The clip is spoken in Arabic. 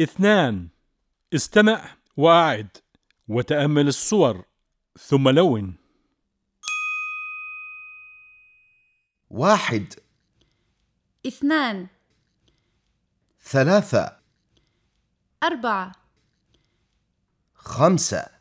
اثنان استمع وأعد وتأمل الصور ثم لون. واحد. اثنان. ثلاثة. أربعة. خمسة.